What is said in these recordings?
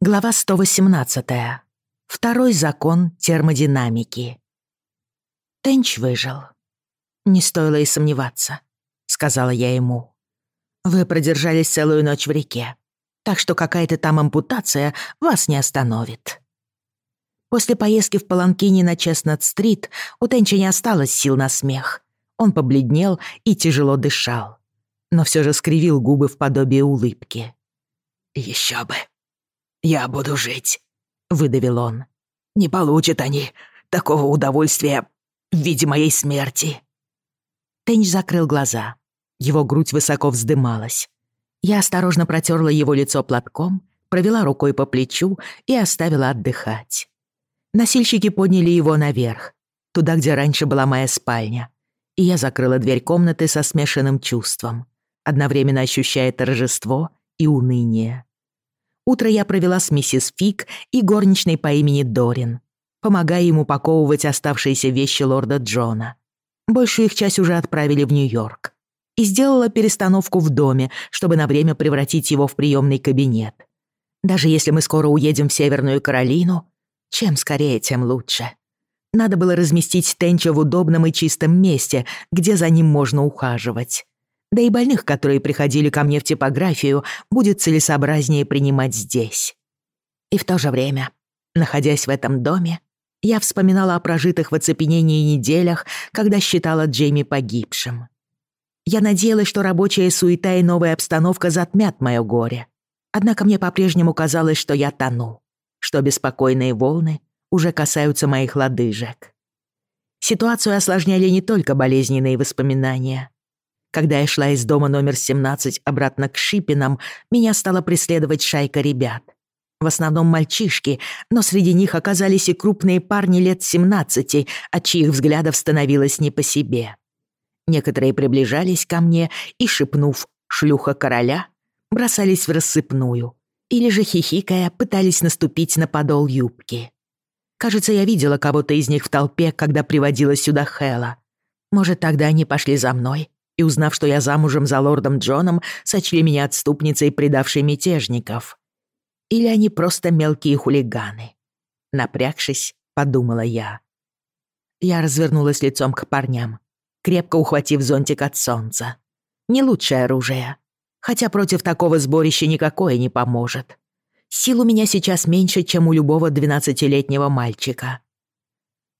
Глава 118. Второй закон термодинамики. Тенч выжил. Не стоило и сомневаться, сказала я ему. Вы продержались целую ночь в реке, так что какая-то там ампутация вас не остановит. После поездки в Паланкине на Честнат-стрит у Тенча не осталось сил на смех. Он побледнел и тяжело дышал, но все же скривил губы в подобие улыбки. «Еще бы», «Я буду жить», — выдавил он. «Не получат они такого удовольствия в виде моей смерти». Тенч закрыл глаза. Его грудь высоко вздымалась. Я осторожно протерла его лицо платком, провела рукой по плечу и оставила отдыхать. Носильщики подняли его наверх, туда, где раньше была моя спальня, и я закрыла дверь комнаты со смешанным чувством, одновременно ощущая торжество и уныние. Утро я провела с миссис Фик и горничной по имени Дорин, помогая ему упаковывать оставшиеся вещи лорда Джона. Большую их часть уже отправили в Нью-Йорк. И сделала перестановку в доме, чтобы на время превратить его в приемный кабинет. Даже если мы скоро уедем в Северную Каролину, чем скорее, тем лучше. Надо было разместить Тенча в удобном и чистом месте, где за ним можно ухаживать. Да и больных, которые приходили ко мне в типографию, будет целесообразнее принимать здесь. И в то же время, находясь в этом доме, я вспоминала о прожитых в оцепенении неделях, когда считала Джейми погибшим. Я надеялась, что рабочая суета и новая обстановка затмят мое горе. Однако мне по-прежнему казалось, что я тону, что беспокойные волны уже касаются моих лодыжек. Ситуацию осложняли не только болезненные воспоминания. Когда я шла из дома номер 17 обратно к Шипинам, меня стала преследовать шайка ребят. В основном мальчишки, но среди них оказались и крупные парни лет 17, от чьих взглядов становилось не по себе. Некоторые приближались ко мне и, шепнув «шлюха короля», бросались в рассыпную, или же, хихикая, пытались наступить на подол юбки. Кажется, я видела кого-то из них в толпе, когда приводила сюда Хэла. Может, тогда они пошли за мной, и, узнав, что я замужем за лордом Джоном, сочли меня отступницей, предавшей мятежников. Или они просто мелкие хулиганы. Напрягшись, подумала я. Я развернулась лицом к парням, крепко ухватив зонтик от солнца. Не лучшее оружие, хотя против такого сборища никакое не поможет. Сил у меня сейчас меньше, чем у любого двенадцатилетнего мальчика.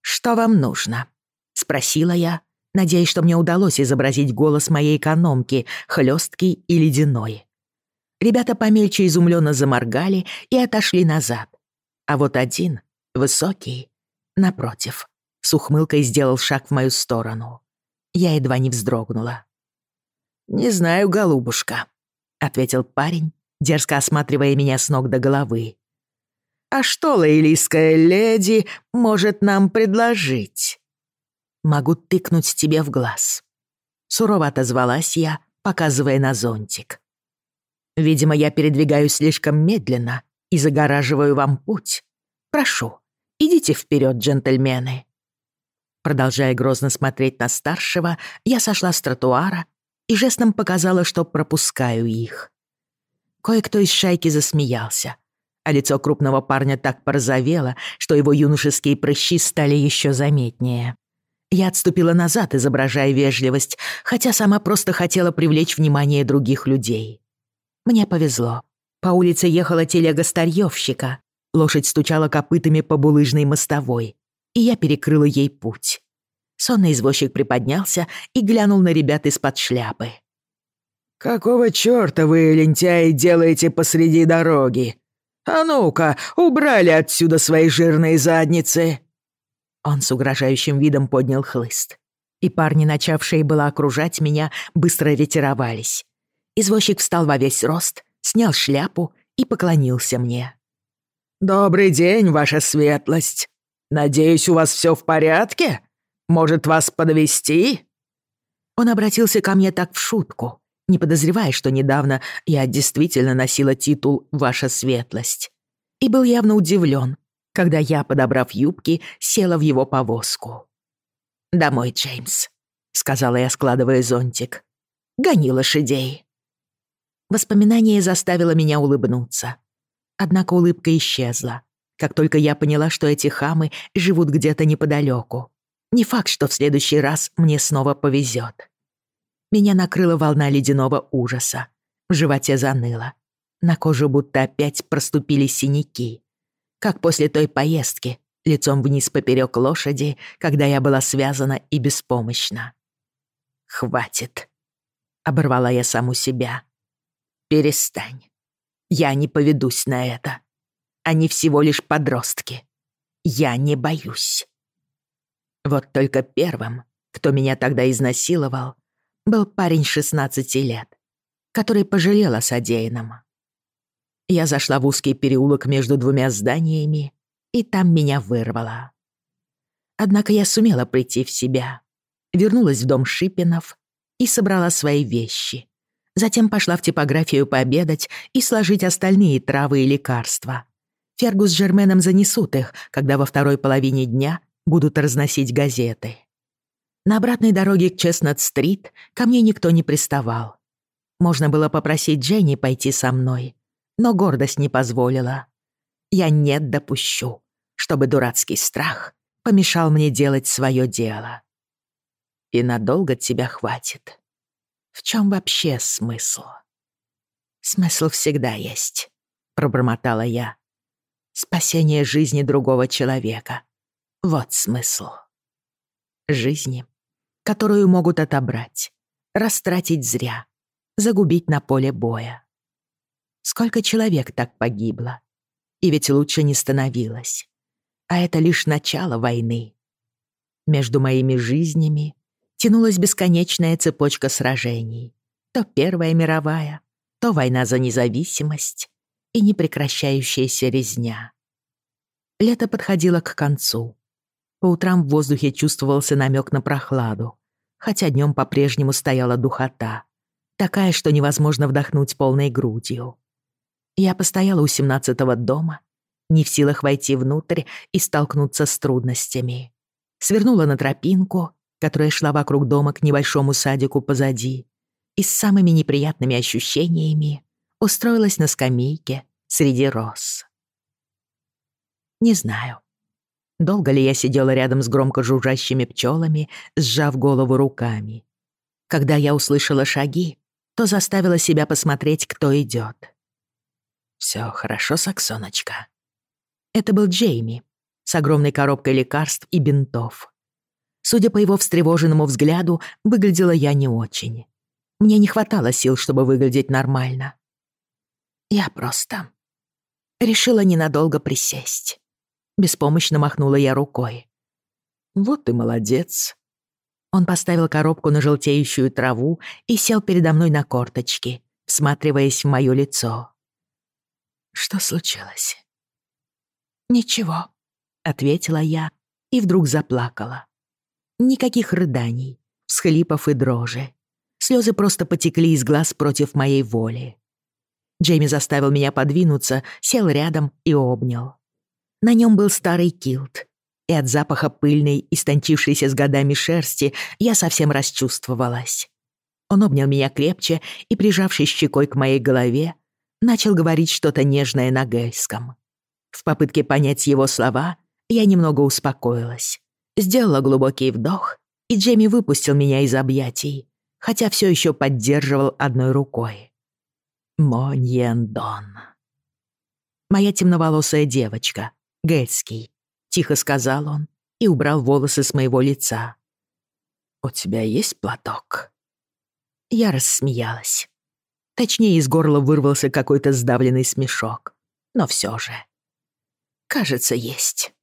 «Что вам нужно?» — спросила я, надеясь, что мне удалось изобразить голос моей экономки, хлёсткий и ледяной. Ребята помельче изумленно заморгали и отошли назад. А вот один, высокий, напротив, с ухмылкой сделал шаг в мою сторону. Я едва не вздрогнула. «Не знаю, голубушка», — ответил парень, дерзко осматривая меня с ног до головы. «А что лейлийская леди может нам предложить?» Могу тыкнуть тебе в глаз». Сурово отозвалась я, показывая на зонтик. «Видимо, я передвигаюсь слишком медленно и загораживаю вам путь. Прошу, идите вперед, джентльмены». Продолжая грозно смотреть на старшего, я сошла с тротуара и жестом показала, что пропускаю их. Кое-кто из шайки засмеялся, а лицо крупного парня так порозовело, что его юношеские прыщи стали еще заметнее. Я отступила назад, изображая вежливость, хотя сама просто хотела привлечь внимание других людей. Мне повезло. По улице ехала телега старьёвщика. Лошадь стучала копытами по булыжной мостовой, и я перекрыла ей путь. Сонный извозчик приподнялся и глянул на ребят из-под шляпы. «Какого чёрта вы, лентяи, делаете посреди дороги? А ну-ка, убрали отсюда свои жирные задницы!» Он с угрожающим видом поднял хлыст. И парни, начавшие было окружать меня, быстро ретировались. Извозчик встал во весь рост, снял шляпу и поклонился мне. «Добрый день, ваша светлость. Надеюсь, у вас все в порядке? Может, вас подвести? Он обратился ко мне так в шутку, не подозревая, что недавно я действительно носила титул «Ваша светлость». И был явно удивлен, когда я, подобрав юбки, села в его повозку. «Домой, Джеймс», — сказала я, складывая зонтик. «Гони лошадей». Воспоминание заставило меня улыбнуться. Однако улыбка исчезла, как только я поняла, что эти хамы живут где-то неподалеку. Не факт, что в следующий раз мне снова повезет. Меня накрыла волна ледяного ужаса. В животе заныло. На коже будто опять проступили синяки. Как после той поездки, лицом вниз поперек лошади, когда я была связана и беспомощна. «Хватит», — оборвала я саму себя. «Перестань. Я не поведусь на это. Они всего лишь подростки. Я не боюсь». Вот только первым, кто меня тогда изнасиловал, был парень 16 лет, который пожалел о содеянном. Я зашла в узкий переулок между двумя зданиями, и там меня вырвало. Однако я сумела прийти в себя, вернулась в дом Шипинов и собрала свои вещи. Затем пошла в типографию пообедать и сложить остальные травы и лекарства. Фергус с Жерменом занесут их, когда во второй половине дня будут разносить газеты. На обратной дороге к Честнат-стрит ко мне никто не приставал. Можно было попросить Дженни пойти со мной, но гордость не позволила. Я не допущу, чтобы дурацкий страх помешал мне делать свое дело. И надолго тебя хватит. В чем вообще смысл? Смысл всегда есть, пробормотала я. Спасение жизни другого человека. Вот смысл. Жизни, которую могут отобрать, растратить зря, загубить на поле боя. Сколько человек так погибло. И ведь лучше не становилось. А это лишь начало войны. Между моими жизнями тянулась бесконечная цепочка сражений. То Первая мировая, то война за независимость и непрекращающаяся резня. Лето подходило к концу. По утрам в воздухе чувствовался намек на прохладу, хотя днем по-прежнему стояла духота, такая, что невозможно вдохнуть полной грудью. Я постояла у семнадцатого дома, не в силах войти внутрь и столкнуться с трудностями. Свернула на тропинку, которая шла вокруг дома к небольшому садику позади, и с самыми неприятными ощущениями устроилась на скамейке среди роз. Не знаю, долго ли я сидела рядом с громко жужжащими пчелами, сжав голову руками. Когда я услышала шаги, то заставила себя посмотреть, кто идет. Все хорошо, Саксоночка?» Это был Джейми с огромной коробкой лекарств и бинтов. Судя по его встревоженному взгляду, выглядела я не очень. Мне не хватало сил, чтобы выглядеть нормально. Я просто решила ненадолго присесть. Беспомощно махнула я рукой. «Вот ты молодец». Он поставил коробку на желтеющую траву и сел передо мной на корточки, всматриваясь в моё лицо. Что случилось?» «Ничего», — ответила я и вдруг заплакала. Никаких рыданий, всхлипов и дрожи. Слезы просто потекли из глаз против моей воли. Джейми заставил меня подвинуться, сел рядом и обнял. На нем был старый килт, и от запаха пыльной, истончившейся с годами шерсти, я совсем расчувствовалась. Он обнял меня крепче и, прижавшись щекой к моей голове, начал говорить что-то нежное на гельском. В попытке понять его слова я немного успокоилась. Сделала глубокий вдох, и Джейми выпустил меня из объятий, хотя все еще поддерживал одной рукой. Моньендон. Моя темноволосая девочка, Гельский, тихо сказал он и убрал волосы с моего лица. «У тебя есть платок?» Я рассмеялась. Точнее, из горла вырвался какой-то сдавленный смешок. Но все же. Кажется, есть.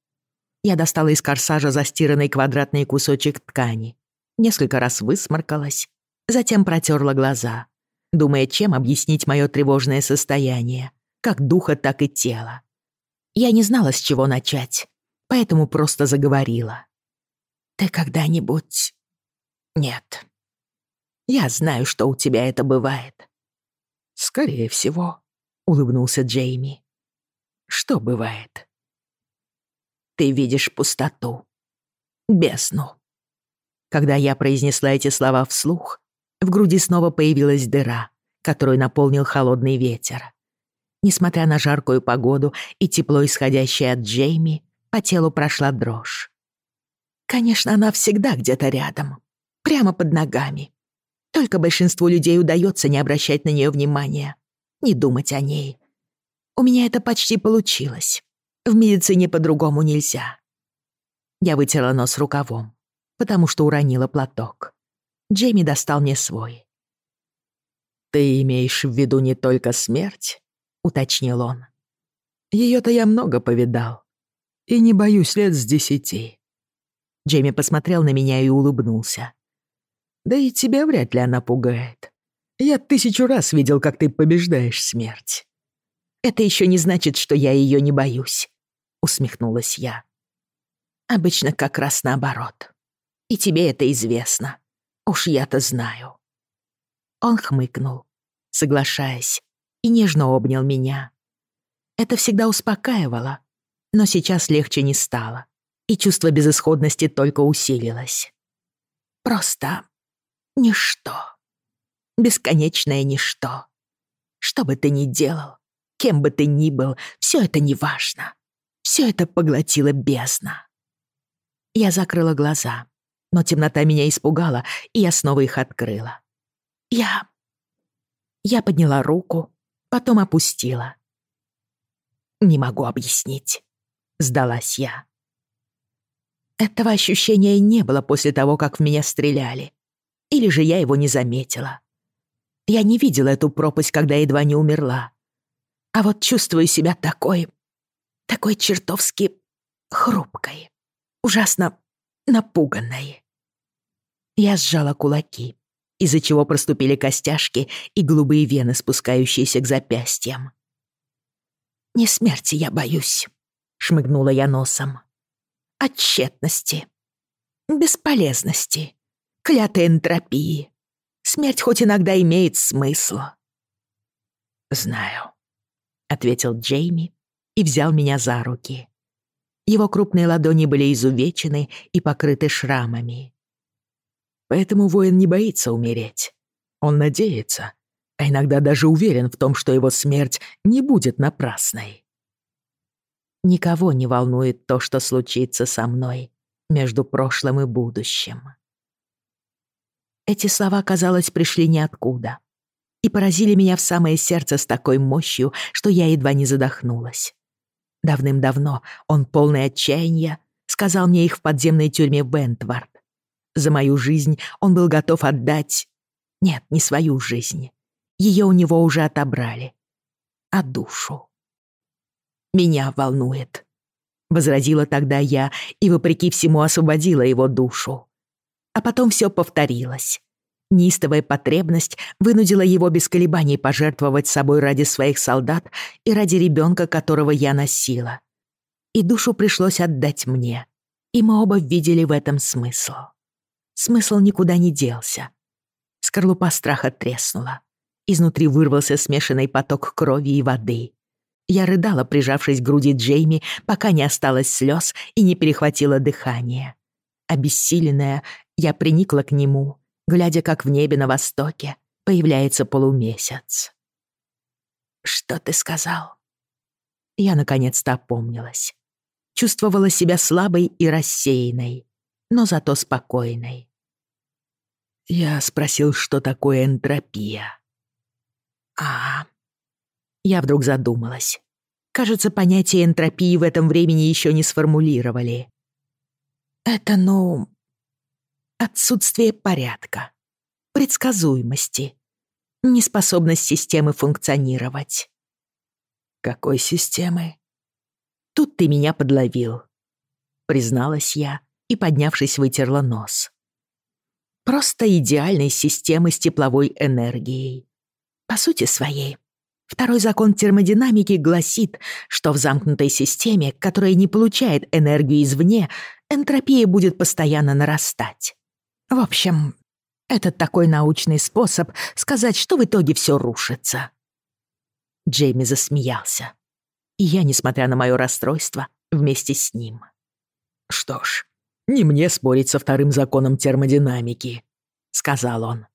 Я достала из корсажа застиранный квадратный кусочек ткани. Несколько раз высморкалась, затем протерла глаза, думая, чем объяснить мое тревожное состояние, как духа, так и тела. Я не знала, с чего начать, поэтому просто заговорила. «Ты когда-нибудь...» «Нет. Я знаю, что у тебя это бывает. «Скорее всего», — улыбнулся Джейми. «Что бывает?» «Ты видишь пустоту. Бездну». Когда я произнесла эти слова вслух, в груди снова появилась дыра, которую наполнил холодный ветер. Несмотря на жаркую погоду и тепло, исходящее от Джейми, по телу прошла дрожь. Конечно, она всегда где-то рядом, прямо под ногами. Только большинству людей удается не обращать на нее внимания, не думать о ней. У меня это почти получилось. В медицине по-другому нельзя. Я вытерла нос рукавом, потому что уронила платок. Джейми достал мне свой. «Ты имеешь в виду не только смерть?» — уточнил он. «Её-то я много повидал. И не боюсь лет с десяти». Джейми посмотрел на меня и улыбнулся. «Да и тебя вряд ли она пугает. Я тысячу раз видел, как ты побеждаешь смерть». «Это ещё не значит, что я её не боюсь», — усмехнулась я. «Обычно как раз наоборот. И тебе это известно. Уж я-то знаю». Он хмыкнул, соглашаясь, и нежно обнял меня. Это всегда успокаивало, но сейчас легче не стало, и чувство безысходности только усилилось. Просто ничто. Бесконечное ничто. Что бы ты ни делал, кем бы ты ни был, все это неважно. Все это поглотило бездна. Я закрыла глаза, но темнота меня испугала, и я снова их открыла. Я... Я подняла руку, потом опустила. «Не могу объяснить», — сдалась я. Этого ощущения не было после того, как в меня стреляли. Или же я его не заметила. Я не видела эту пропасть, когда едва не умерла. А вот чувствую себя такой... такой чертовски хрупкой. Ужасно напуганной. Я сжала кулаки из-за чего проступили костяшки и голубые вены, спускающиеся к запястьям. «Не смерти я боюсь», — шмыгнула я носом. «От тщетности, бесполезности, клятой энтропии. Смерть хоть иногда имеет смысл». «Знаю», — ответил Джейми и взял меня за руки. Его крупные ладони были изувечены и покрыты шрамами. Поэтому воин не боится умереть. Он надеется, а иногда даже уверен в том, что его смерть не будет напрасной. Никого не волнует то, что случится со мной между прошлым и будущим. Эти слова, казалось, пришли ниоткуда и поразили меня в самое сердце с такой мощью, что я едва не задохнулась. Давным-давно он, полный отчаяния, сказал мне их в подземной тюрьме Бентвард. За мою жизнь он был готов отдать... Нет, не свою жизнь. Ее у него уже отобрали. А душу. Меня волнует. Возразила тогда я и, вопреки всему, освободила его душу. А потом все повторилось. Нистовая потребность вынудила его без колебаний пожертвовать собой ради своих солдат и ради ребенка, которого я носила. И душу пришлось отдать мне. И мы оба видели в этом смысл. Смысл никуда не делся. Скорлупа страха треснула. Изнутри вырвался смешанный поток крови и воды. Я рыдала, прижавшись к груди Джейми, пока не осталось слез и не перехватило дыхание. Обессиленная, я приникла к нему, глядя, как в небе на востоке появляется полумесяц. «Что ты сказал?» Я наконец-то опомнилась. Чувствовала себя слабой и рассеянной, но зато спокойной. Я спросил, что такое энтропия. А, я вдруг задумалась. Кажется, понятие энтропии в этом времени еще не сформулировали. Это, ну, отсутствие порядка, предсказуемости, неспособность системы функционировать. Какой системы? Тут ты меня подловил, призналась я и, поднявшись, вытерла нос просто идеальной системы с тепловой энергией. По сути своей, второй закон термодинамики гласит, что в замкнутой системе, которая не получает энергию извне, энтропия будет постоянно нарастать. В общем, это такой научный способ сказать, что в итоге все рушится. Джейми засмеялся. И я, несмотря на мое расстройство, вместе с ним. Что ж, «Не мне спорить со вторым законом термодинамики», — сказал он.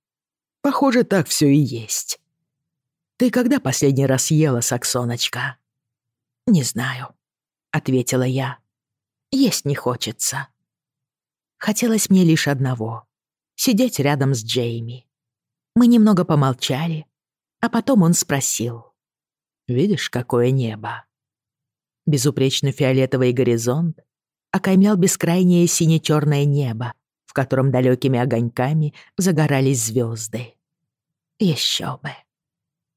«Похоже, так все и есть». «Ты когда последний раз ела, Саксоночка?» «Не знаю», — ответила я. «Есть не хочется». Хотелось мне лишь одного — сидеть рядом с Джейми. Мы немного помолчали, а потом он спросил. «Видишь, какое небо?» Безупречно фиолетовый горизонт окаймлял бескрайнее сине-черное небо, в котором далекими огоньками загорались звезды. Еще бы.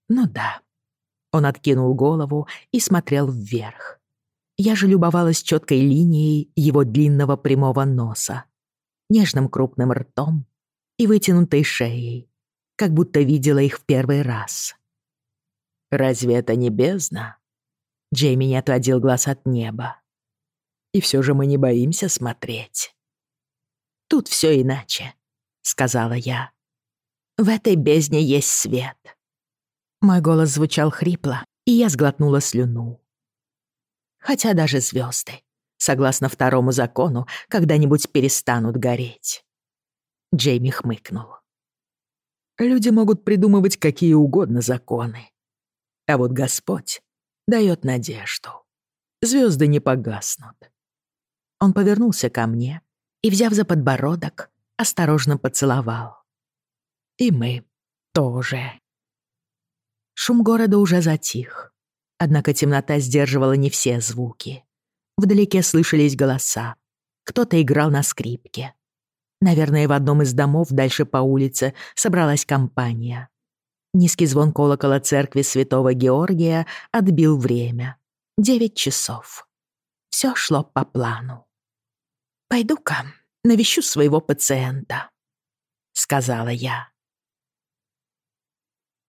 Ну да. Он откинул голову и смотрел вверх. Я же любовалась четкой линией его длинного прямого носа, нежным крупным ртом и вытянутой шеей, как будто видела их в первый раз. «Разве это не бездна?» Джейми не отводил глаз от неба. «И все же мы не боимся смотреть». «Тут все иначе», — сказала я. «В этой бездне есть свет». Мой голос звучал хрипло, и я сглотнула слюну. Хотя даже звезды, согласно второму закону, когда-нибудь перестанут гореть. Джейми хмыкнул. Люди могут придумывать какие угодно законы. А вот Господь дает надежду. Звезды не погаснут. Он повернулся ко мне и, взяв за подбородок, осторожно поцеловал. И мы тоже. Шум города уже затих. Однако темнота сдерживала не все звуки. Вдалеке слышались голоса. Кто-то играл на скрипке. Наверное, в одном из домов дальше по улице собралась компания. Низкий звон колокола церкви святого Георгия отбил время. Девять часов. Все шло по плану. «Пойду-ка навещу своего пациента», — сказала я.